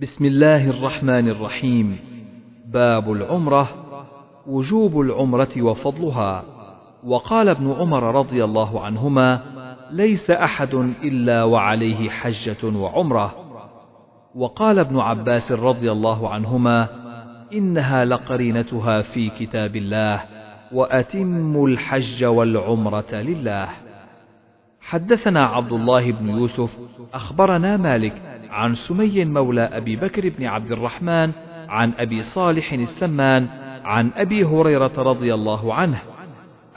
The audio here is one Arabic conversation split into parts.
بسم الله الرحمن الرحيم. باب العمرة وجوب العمرة وفضلها. وقال ابن عمر رضي الله عنهما ليس أحد إلا وعليه حجة وعمرة. وقال ابن عباس رضي الله عنهما إنها لقرينتها في كتاب الله وأتموا الحج والعمرة لله. حدثنا عبد الله بن يوسف أخبرنا مالك عن سمي مولى أبي بكر بن عبد الرحمن عن أبي صالح السمان عن أبي هريرة رضي الله عنه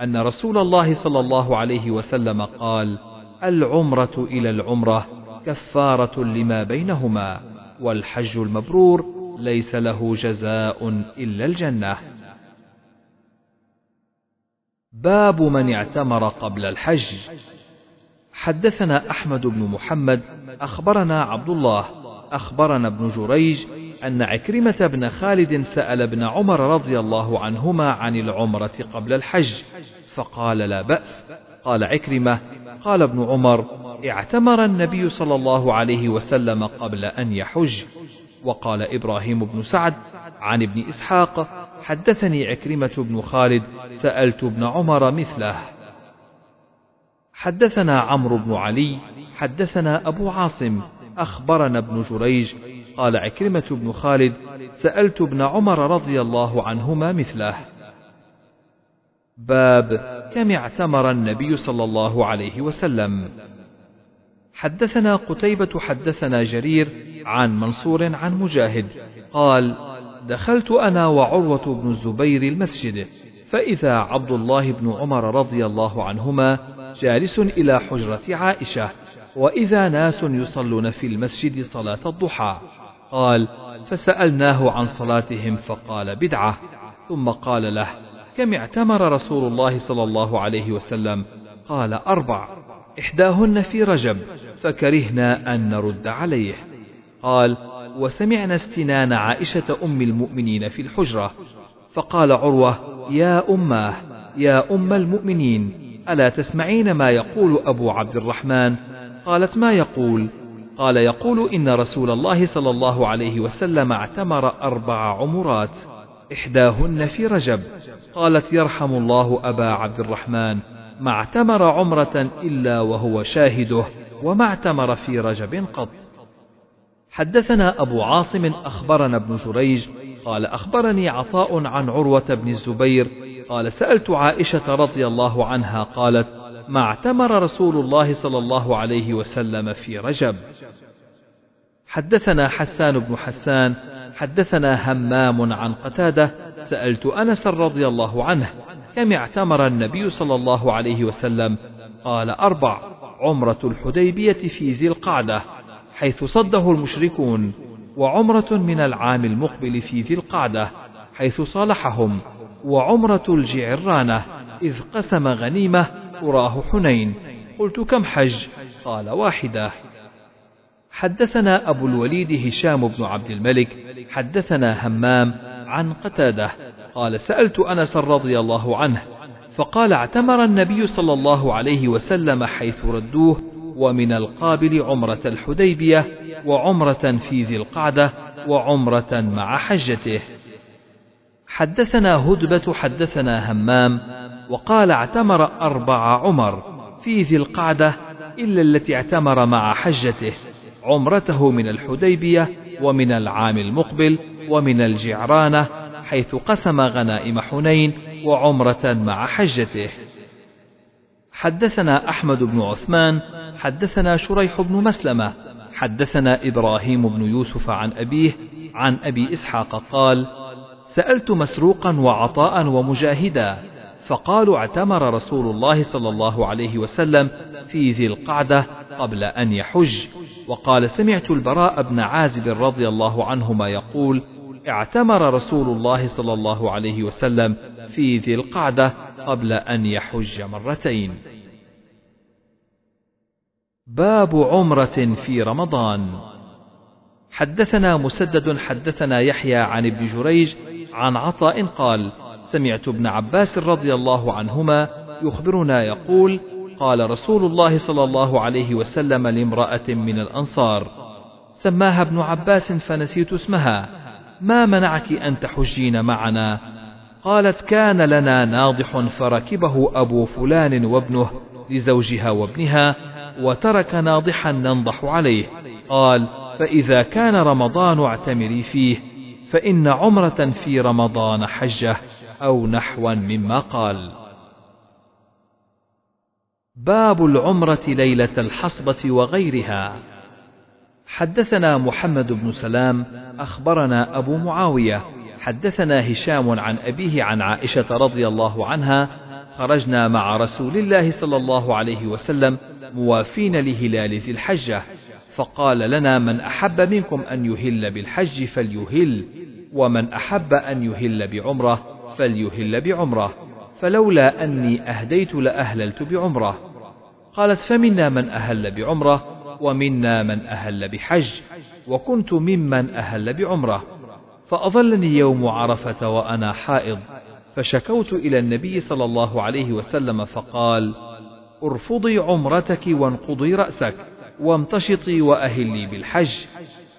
أن رسول الله صلى الله عليه وسلم قال العمرة إلى العمرة كفارة لما بينهما والحج المبرور ليس له جزاء إلا الجنة. باب من اعتمر قبل الحج. حدثنا أحمد بن محمد أخبرنا عبد الله أخبرنا ابن جريج أن عكرمة بن خالد سأل ابن عمر رضي الله عنهما عن العمرة قبل الحج فقال لا بأس. قال عكرمة قال ابن عمر اعتمر النبي صلى الله عليه وسلم قبل أن يحج. وقال إبراهيم بن سعد عن ابن إسحاق حدثني عكرمة بن خالد سألت ابن عمر مثله. حدثنا عمرو بن علي حدثنا أبو عاصم أخبرنا ابن جريج قال عكرمة بن خالد سألت ابن عمر رضي الله عنهما مثله. باب كم اعتمر النبي صلى الله عليه وسلم. حدثنا قتيبة حدثنا جرير عن منصور عن مجاهد قال دخلت أنا وعروة بن الزبير المسجد. فإذا عبد الله بن عمر رضي الله عنهما جالس إلى حجرة عائشة وإذا ناس يصلون في المسجد صلاة الضحى قال فسألناه عن صلاتهم فقال بدعة. ثم قال له كم اعتمر رسول الله صلى الله عليه وسلم؟ قال أربع. إحداهن في رجب فكرهنا أن نرد عليه. قال وسمعنا استنان عائشة أم المؤمنين في الحجرة فقال عروة يا أماه يا أم المؤمنين ألا تسمعين ما يقول أبو عبد الرحمن؟ قالت ما يقول؟ قال يقول إن رسول الله صلى الله عليه وسلم اعتمر أربع عمرات إحداهن في رجب. قالت يرحم الله أبا عبد الرحمن ما اعتمر عمرة إلا وهو شاهده وما اعتمر في رجب قط. حدثنا أبو عاصم أخبرنا ابن جريج قال أخبرني عطاء عن عروة بن الزبير. قال سألت عائشة رضي الله عنها قالت ما اعتمر رسول الله صلى الله عليه وسلم في رجب. حدثنا حسان بن حسان حدثنا همام عن قتادة. سألت أنس رضي الله عنه كم اعتمر النبي صلى الله عليه وسلم؟ قال أربع عمرة الحديبية في ذي القعدة حيث صده المشركون. وعمرة من العام المقبل في ذي القعدة حيث صالحهم وعمرة الجعرانة إذ قسم غنيمة أراه حنين. قلت كم حج؟ قال واحدة. حدثنا أبو الوليد هشام بن عبد الملك حدثنا همام عن قتادة. قال سألت أنس رضي الله عنه فقال اعتمر النبي صلى الله عليه وسلم حيث ردوه ومن القابل عمرة الحديبية وعمرة في ذي القعدة وعمرة مع حجته. حدثنا هدبة حدثنا همام وقال اعتمر أربع عمر في ذي القعدة إلا التي اعتمر مع حجته. عمرته من الحديبية ومن العام المقبل ومن الجعرانة حيث قسم غنائم حنين وعمرة مع حجته. حدثنا أحمد بن عثمان حدثنا شريح بن مسلمة حدثنا إبراهيم بن يوسف عن أبيه عن أبي إسحاق قال سألت مسروقا وعطاء ومجاهدا فقالوا اعتمر رسول الله صلى الله عليه وسلم في ذي القعدة قبل أن يحج وقال سمعت البراء بن عازب رضي الله عنهما يقول اعتمر رسول الله صلى الله عليه وسلم في ذي القعدة قبل أن يحج مرتين. باب عمرة في رمضان. حدثنا مسدد حدثنا يحيى عن ابن جريج عن عطاء قال سمعت ابن عباس رضي الله عنهما يخبرنا يقول قال رسول الله صلى الله عليه وسلم لامرأة من الأنصار سماها ابن عباس فنسيت اسمها ما منعك أن تحجين معنا؟ قالت كان لنا ناضح فركبه أبو فلان وابنه لزوجها وابنها وترك ناضحا ننضح عليه. قال فإذا كان رمضان اعتمري فيه فإن عمرة في رمضان حجة أو نحوا مما قال. باب العمرة ليلة الحصبة وغيرها. حدثنا محمد بن سلام أخبرنا أبو معاوية. حدثنا هشام عن أبيه عن عائشة رضي الله عنها خرجنا مع رسول الله صلى الله عليه وسلم موافين لهلال ذي الحجة فقال لنا من أحب منكم أن يهل بالحج فليهل ومن أحب أن يهل بعمرة فليهل بعمرة فلولا أني أهديت لأهللت بعمرة. قالت فمنا من أهل بعمرة ومنا من أهل بحج وكنت ممن أهل بعمرة. فأظلني يوم عرفة وأنا حائض فشكوت إلى النبي صلى الله عليه وسلم فقال ارفضي عمرتك وانقضي رأسك وامتشطي وأهلي بالحج.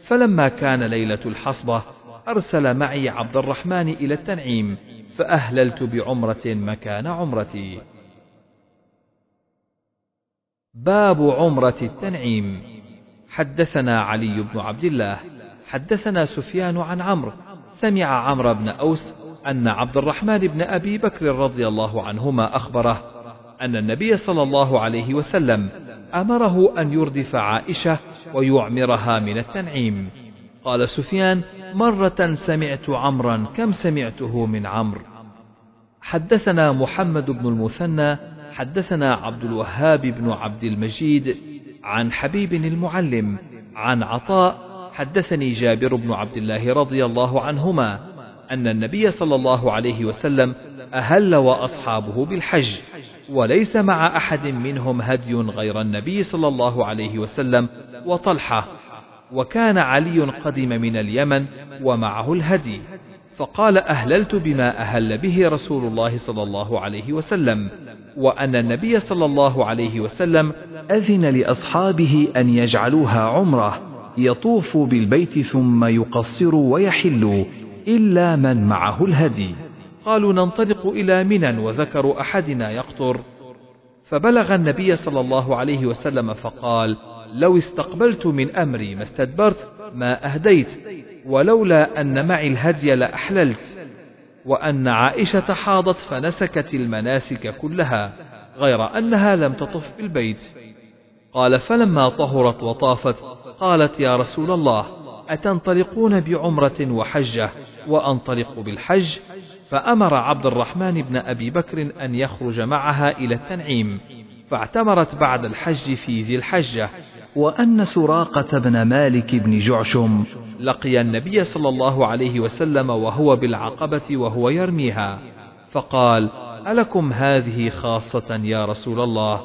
فلما كان ليلة الحصبة أرسل معي عبد الرحمن إلى التنعيم فأهللت بعمرة مكان عمرتي. باب عمرة التنعيم. حدثنا علي بن عبد الله حدثنا سفيان عن عمرو. سمع عمرو بن أوس أن عبد الرحمن بن أبي بكر رضي الله عنهما أخبره أن النبي صلى الله عليه وسلم أمره أن يردف عائشة ويعمرها من التنعيم. قال سفيان مرة سمعت عمرا كم سمعته من عمرو. حدثنا محمد بن المثنى حدثنا عبد الوهاب بن عبد المجيد عن حبيب المعلم عن عطاء حدثني جابر بن عبد الله رضي الله عنهما أن النبي صلى الله عليه وسلم أهل وأصحابه بالحج. وليس مع أحد منهم هدي غير النبي صلى الله عليه وسلم وطلحة وكان علي قدم من اليمن ومعه الهدي فقال أهللت بما أهل به رسول الله صلى الله عليه وسلم وأن النبي صلى الله عليه وسلم أذن لأصحابه أن يجعلوها عمرة يطوفوا بالبيت ثم يقصروا ويحلوا إلا من معه الهدي. قالوا ننطلق إلى منى وذكر أحدنا يقطر. فبلغ النبي صلى الله عليه وسلم فقال لو استقبلت من أمري ما استدبرت ما أهديت ولولا أن معي الهدي لأحللت وأن عائشة حاضت فنسكت المناسك كلها غير أنها لم تطف بالبيت. قال فلما طهرت وطافت قالت يا رسول الله أتنطلقون بعمرة وحجة وأنطلق بالحج؟ فأمر عبد الرحمن بن أبي بكر أن يخرج معها إلى التنعيم فاعتمرت بعد الحج في ذي الحجة وأن سراقة بن مالك بن جعشم لقي النبي صلى الله عليه وسلم وهو بالعقبة وهو يرميها فقال ألكم هذه خاصة يا رسول الله؟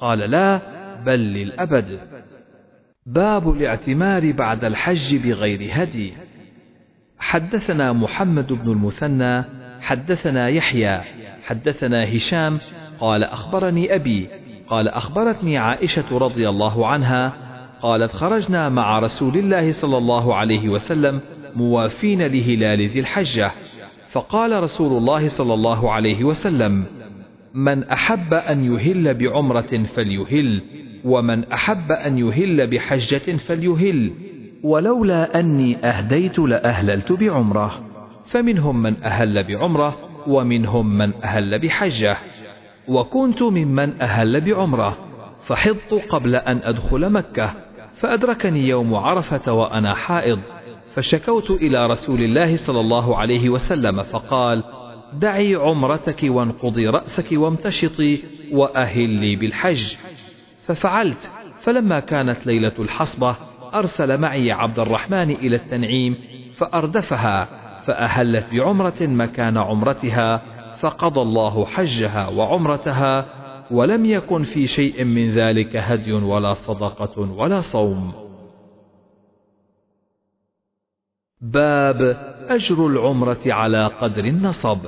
قال لا بل للأبد. باب الاعتمار بعد الحج بغير هدي. حدثنا محمد بن المثنى حدثنا يحيى حدثنا هشام قال أخبرني أبي قال أخبرتني عائشة رضي الله عنها قالت خرجنا مع رسول الله صلى الله عليه وسلم موافين لهلال ذي الحجة فقال رسول الله صلى الله عليه وسلم من أحب أن يهل بعمرة فليهل ومن أحب أن يهل بحجة فليهل ولولا أني أهديت لأهللت بعمرة. فمنهم من أهل بعمرة ومنهم من أهل بحجة. وكنت ممن أهل بعمرة فحضت قبل أن أدخل مكة فأدركني يوم عرفة وأنا حائض فشكوت إلى رسول الله صلى الله عليه وسلم فقال دعي عمرتك وانقضي رأسك وامتشطي وأهلي بالحج. ففعلت فلما كانت ليلة الحصبة أرسل معي عبد الرحمن إلى التنعيم فأردفها. فأهلت بعمرة مكان عمرتها فقضى الله حجها وعمرتها ولم يكن في شيء من ذلك هدي ولا صدقة ولا صوم. باب أجر العمرة على قدر النصب.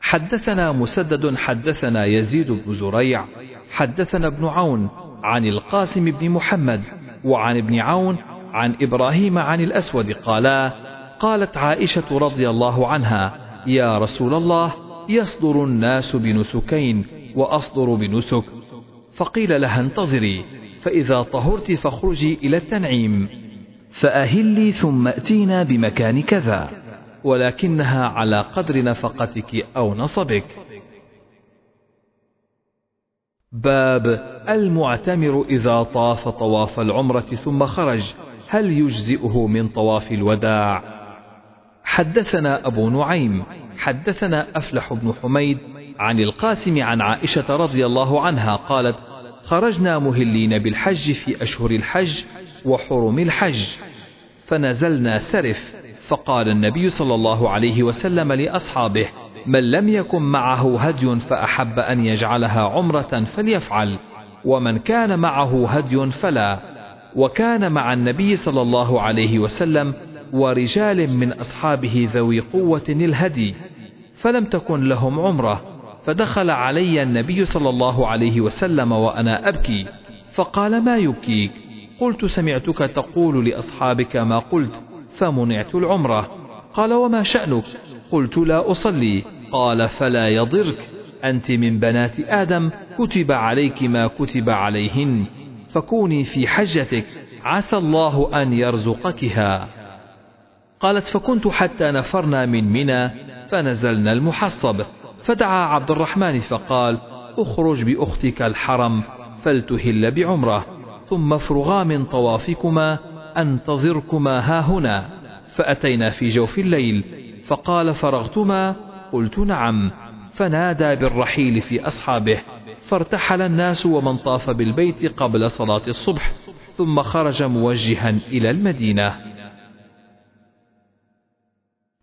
حدثنا مسدد حدثنا يزيد بن زريع حدثنا ابن عون عن القاسم بن محمد وعن ابن عون عن إبراهيم عن الأسود قالا قالت عائشة رضي الله عنها يا رسول الله يصدر الناس بنسكين وأصدر بنسك. فقيل لها انتظري فإذا طهرت فاخرجي إلى التنعيم فأهلي ثم أتينا بمكان كذا ولكنها على قدر نفقتك أو نصبك. باب المعتمر إذا طاف طواف العمرة ثم خرج هل يجزئه من طواف الوداع؟ حدثنا أبو نعيم حدثنا أفلح بن حميد عن القاسم عن عائشة رضي الله عنها قالت خرجنا مهلين بالحج في أشهر الحج وحرم الحج فنزلنا سرف فقال النبي صلى الله عليه وسلم لأصحابه من لم يكن معه هدي فأحب أن يجعلها عمرة فليفعل ومن كان معه هدي فلا وكان مع النبي صلى الله عليه وسلم ورجال من أصحابه ذوي قوة الهدي فلم تكن لهم عمرة فدخل علي النبي صلى الله عليه وسلم وأنا أبكي فقال ما يبكيك قلت سمعتك تقول لأصحابك ما قلت فمنعت العمرة. قال وما شأنك؟ قلت لا أصلي. قال فلا يضرك أنت من بنات آدم كتب عليك ما كتب عليهن فكوني في حجتك عسى الله أن يرزقكها. قالت فكنت حتى نفرنا من منى فنزلنا المحصب. فدعا عبد الرحمن فقال اخرج بأختك الحرم فلتهل بعمرة ثم افرغا من طوافكما أنتظركما ها هنا. فأتينا في جوف الليل فقال فرغتما؟ قلت نعم. فنادى بالرحيل في أصحابه فارتحل الناس ومن طاف بالبيت قبل صلاة الصبح ثم خرج موجها إلى المدينة.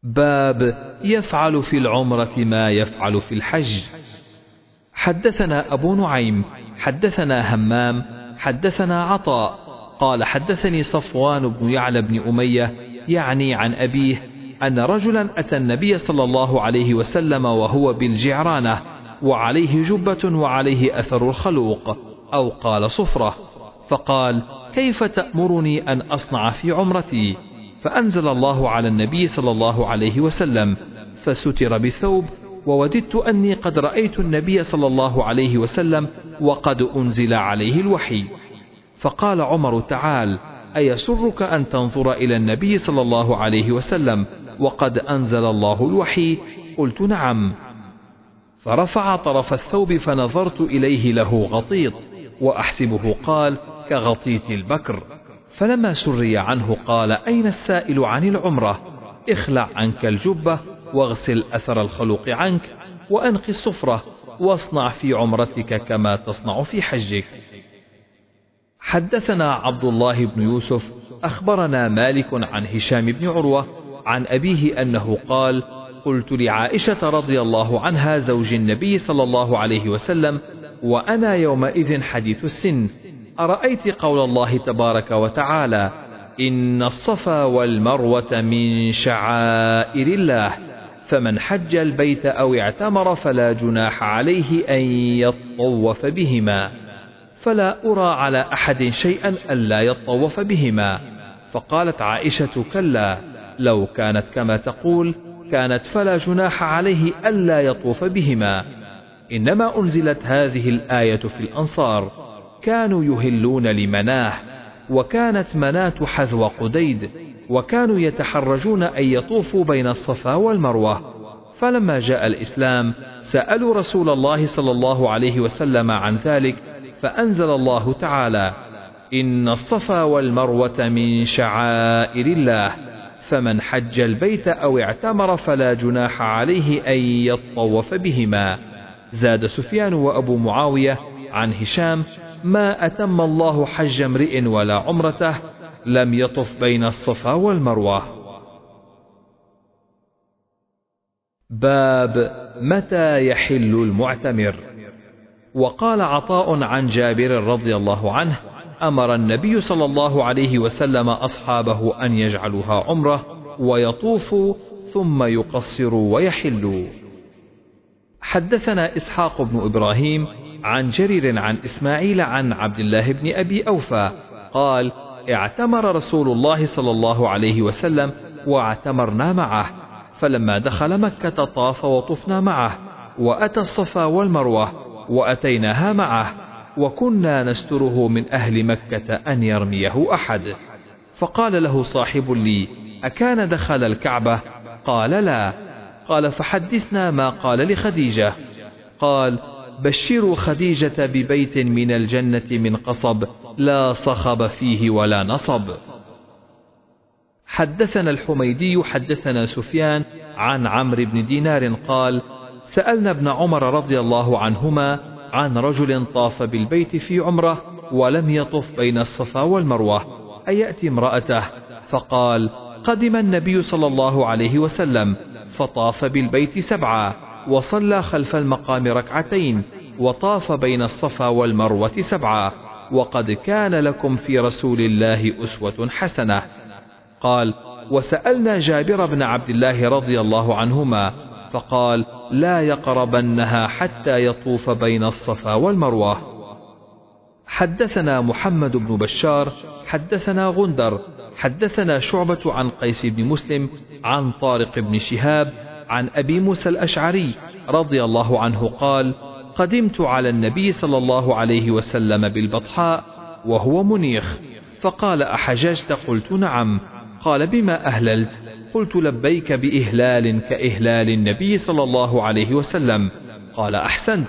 باب يفعل في العمرة ما يفعل في الحج. حدثنا أبو نعيم حدثنا همام حدثنا عطاء قال حدثني صفوان بن يعلى بن أمية يعني عن أبيه أن رجلا أتى النبي صلى الله عليه وسلم وهو بالجعرانة وعليه جبة وعليه أثر الخلوق أو قال صفرة. فقال كيف تأمرني أن أصنع في عمرتي؟ فأنزل الله على النبي صلى الله عليه وسلم فستر بالثوب ووددت أني قد رأيت النبي صلى الله عليه وسلم وقد أنزل عليه الوحي. فقال عمر تعال أيسرك أن تنظر إلى النبي صلى الله عليه وسلم وقد أنزل الله الوحي؟ قلت نعم. فرفع طرف الثوب فنظرت إليه له غطيط وأحسبه قال كغطيط البكر. فلما سري عنه قال أين السائل عن العمرة؟ اخلع عنك الجبة واغسل أثر الخلوق عنك وأنق الصفرة واصنع في عمرتك كما تصنع في حجك. حدثنا عبد الله بن يوسف أخبرنا مالك عن هشام بن عروة عن أبيه أنه قال قلت لعائشة رضي الله عنها زوج النبي صلى الله عليه وسلم وأنا يومئذ حديث السن أرأيت قول الله تبارك وتعالى إن الصفا والمروة من شعائر الله فمن حج البيت أو اعتمر فلا جناح عليه أن يطوف بهما فلا أرى على أحد شيئا ألا يطوف بهما. فقالت عائشة كلا لو كانت كما تقول كانت فلا جناح عليه ألا يطوف بهما. إنما أنزلت هذه الآية في الأنصار. كانوا يهلون لمناه وكانت مناة حذو قديد وكانوا يتحرجون أن يطوفوا بين الصفا والمروة. فلما جاء الإسلام سألوا رسول الله صلى الله عليه وسلم عن ذلك فأنزل الله تعالى إن الصفا والمروة من شعائر الله فمن حج البيت أو اعتمر فلا جناح عليه أن يطوف بهما. زاد سفيان وأبو معاوية عن هشام ما أتم الله حج امرئ ولا عمرته لم يطف بين الصفا والمروة. باب متى يحل المعتمر؟ وقال عطاء عن جابر رضي الله عنه أمر النبي صلى الله عليه وسلم أصحابه أن يجعلوها عمرة ويطوفوا ثم يقصروا ويحلوا. حدثنا إسحاق بن إبراهيم عن جرير عن إسماعيل عن عبد الله بن أبي أوفى قال اعتمر رسول الله صلى الله عليه وسلم واعتمرنا معه فلما دخل مكة طاف وطفنا معه وأتى الصفا والمروة وأتيناها معه وكنا نستره من أهل مكة أن يرميه أحد. فقال له صاحب لي أكان دخل الكعبة؟ قال لا. قال فحدثنا ما قال لخديجة. قال بشروا خديجة ببيت من الجنة من قصب لا صخب فيه ولا نصب. حدثنا الحميدي حدثنا سفيان عن عمرو بن دينار قال سألنا ابن عمر رضي الله عنهما عن رجل طاف بالبيت في عمرة ولم يطف بين الصفا والمروة أيأتي امرأته؟ فقال قدم النبي صلى الله عليه وسلم فطاف بالبيت سبعا. وصلى خلف المقام ركعتين وطاف بين الصفا والمروة سبعا. وقد كان لكم في رسول الله أسوة حسنة. قال وسألنا جابر بن عبد الله رضي الله عنهما فقال لا يقربنها حتى يطوف بين الصفا والمروة. حدثنا محمد بن بشار حدثنا غندر حدثنا شعبة عن قيس بن مسلم عن طارق بن شهاب عن أبي موسى الأشعري رضي الله عنه قال قدمت على النبي صلى الله عليه وسلم بالبطحاء وهو منيخ فقال أحججت؟ قلت نعم. قال بما أهللت؟ قلت لبيك بإهلال كإهلال النبي صلى الله عليه وسلم. قال أحسنت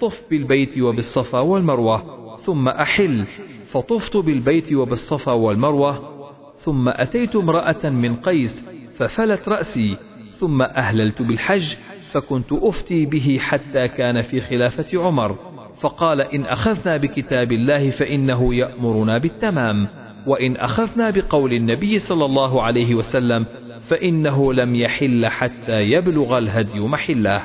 طف بالبيت وبالصفا والمروة ثم أحل فطفت بالبيت وبالصفا والمروة ثم أتيت امرأة من قيس ففلت رأسي ثم أهللت بالحج فكنت أفتي به حتى كان في خلافة عمر. فقال إن أخذنا بكتاب الله فإنه يأمرنا بالتمام وإن أخذنا بقول النبي صلى الله عليه وسلم فإنه لم يحل حتى يبلغ الهدي محله.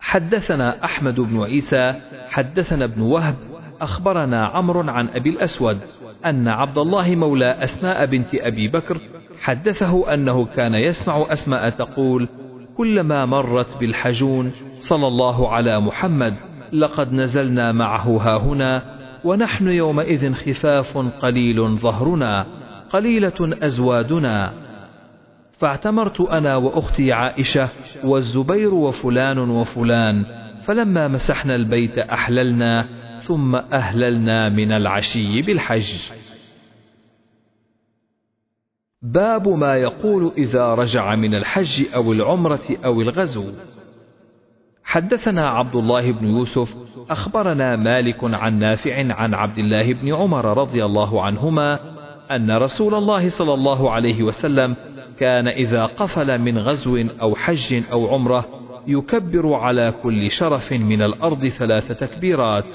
حدثنا أحمد بن عيسى حدثنا ابن وهب أخبرنا عمرو عن أبي الأسود أن عبد الله مولى أسماء بنت أبي بكر حدثه أنه كان يسمع أسماء تقول كلما مرت بالحجون صلى الله على محمد لقد نزلنا معه هاهنا ونحن يومئذ خفاف قليل ظهرنا قليلة أزوادنا. فاعتمرت أنا وأختي عائشة والزبير وفلان وفلان فلما مسحنا البيت أحللنا ثم أهللنا من العشي بالحج. باب ما يقول إذا رجع من الحج أو العمرة أو الغزو. حدثنا عبد الله بن يوسف أخبرنا مالك عن نافع عن عبد الله بن عمر رضي الله عنهما أن رسول الله صلى الله عليه وسلم كان إذا قفل من غزو أو حج أو عمرة يكبر على كل شرف من الأرض ثلاث تكبيرات.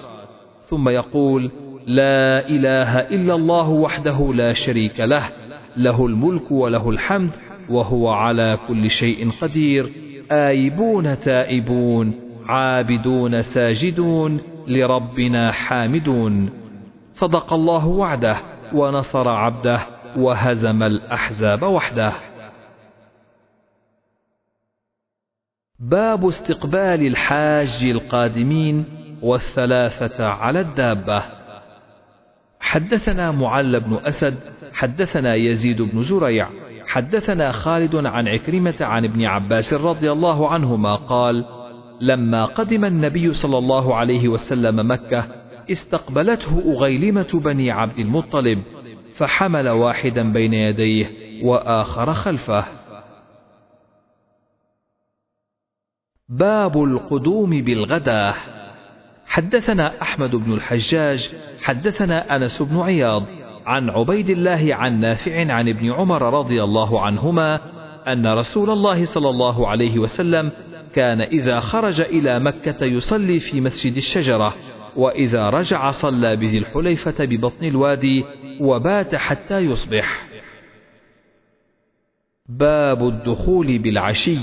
ثم يقول لا إله إلا الله وحده لا شريك له له الملك وله الحمد وهو على كل شيء قدير. آيبون تائبون عابدون ساجدون لربنا حامدون. صدق الله وعده ونصر عبده وهزم الأحزاب وحده. باب استقبال الحاج القادمين والثلاثة على الدابة. حدثنا معل بن أسد حدثنا يزيد بن زريع حدثنا خالد عن عكرمة عن ابن عباس رضي الله عنهما قال لما قدم النبي صلى الله عليه وسلم مكة استقبلته أغيلمة بني عبد المطلب فحمل واحدا بين يديه وآخر خلفه. باب القدوم بالغداة. حدثنا أحمد بن الحجاج حدثنا أنس بن عياض عن عبيد الله عن نافع عن ابن عمر رضي الله عنهما أن رسول الله صلى الله عليه وسلم كان إذا خرج إلى مكة يصلي في مسجد الشجرة وإذا رجع صلى بذي الحليفة ببطن الوادي وبات حتى يصبح. باب الدخول بالعشي.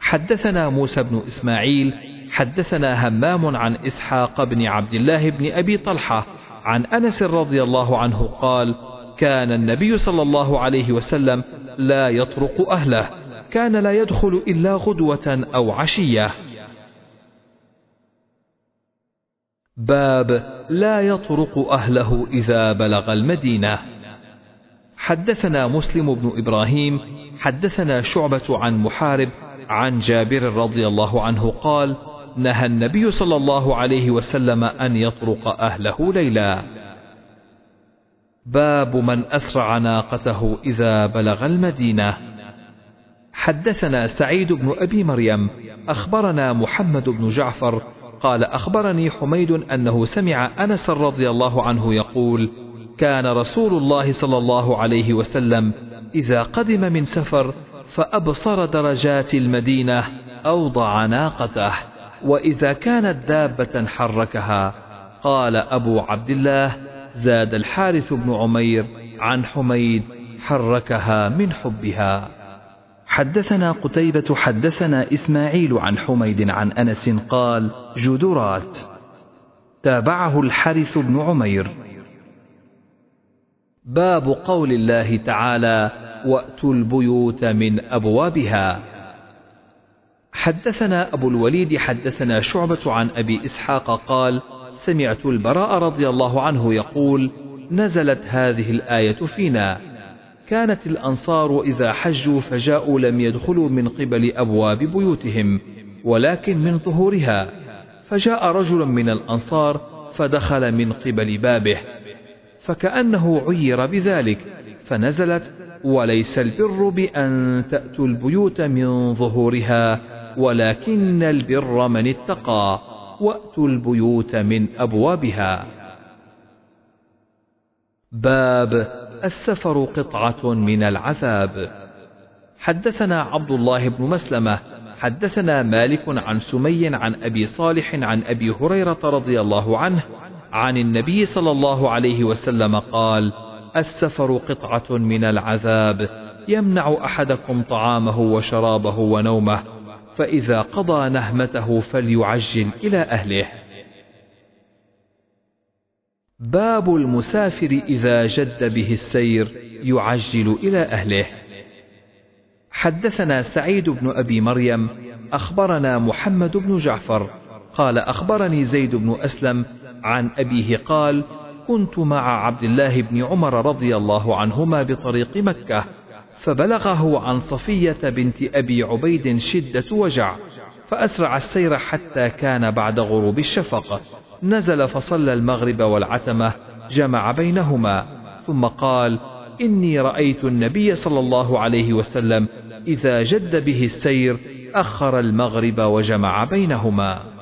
حدثنا موسى بن إسماعيل حدثنا همام عن إسحاق بن عبد الله بن أبي طلحة عن أنس رضي الله عنه قال كان النبي صلى الله عليه وسلم لا يطرق أهله كان لا يدخل إلا غدوة أو عشية. باب لا يطرق أهله إذا بلغ المدينة. حدثنا مسلم بن إبراهيم حدثنا شعبة عن محارب عن جابر رضي الله عنه قال نهى النبي صلى الله عليه وسلم أن يطرق أهله ليلا. باب من أسرع ناقته إذا بلغ المدينة. حدثنا سعيد بن أبي مريم أخبرنا محمد بن جعفر قال أخبرني حميد أنه سمع أنس رضي الله عنه يقول كان رسول الله صلى الله عليه وسلم إذا قدم من سفر فأبصر درجات المدينة أوضع ناقته. وإذا كانت دابة حركها قال أبو عبد الله زاد الحارث بن عمير عن حميد حركها من حبها. حدثنا قتيبة حدثنا إسماعيل عن حميد عن أنس قال جدرات. تابعه الحارث بن عمير. باب قول الله تعالى وأتوا البيوت من أبوابها. حدثنا أبو الوليد حدثنا شعبة عن أبي إسحاق قال سمعت البراء رضي الله عنه يقول نزلت هذه الآية فينا. كانت الأنصار إذا حجوا فجاءوا لم يدخلوا من قبل أبواب بيوتهم ولكن من ظهورها. فجاء رجل من الأنصار فدخل من قبل بابه فكأنه عير بذلك فنزلت وليس البر بأن تأتوا البيوت من ظهورها. ولكن البر من اتقى وأتوا البيوت من أبوابها. باب السفر قطعة من العذاب. حدثنا عبد الله بن مسلمة حدثنا مالك عن سمي عن أبي صالح عن أبي هريرة رضي الله عنه عن النبي صلى الله عليه وسلم قال السفر قطعة من العذاب يمنع أحدكم طعامه وشرابه ونومه. فإذا قضى نهمته فليعجل إلى أهله. باب المسافر إذا جد به السير يعجل إلى أهله. حدثنا سعيد بن أبي مريم أخبرنا محمد بن جعفر قال أخبرني زيد بن أسلم عن أبيه قال كنت مع عبد الله بن عمر رضي الله عنهما بطريق مكة. فبلغه عن صفية بنت أبي عبيد شدة وجع فأسرع السير حتى كان بعد غروب الشفق. نزل فصلى المغرب والعتمة جمع بينهما ثم قال إني رأيت النبي صلى الله عليه وسلم إذا جد به السير أخر المغرب وجمع بينهما.